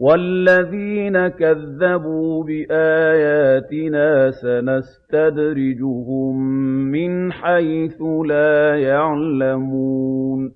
وَالَّذِينَ كَذَّبُوا بِآيَاتِنَا سَنَسْتَدْرِجُهُم مِّنْ حَيْثُ لَا يَعْلَمُونَ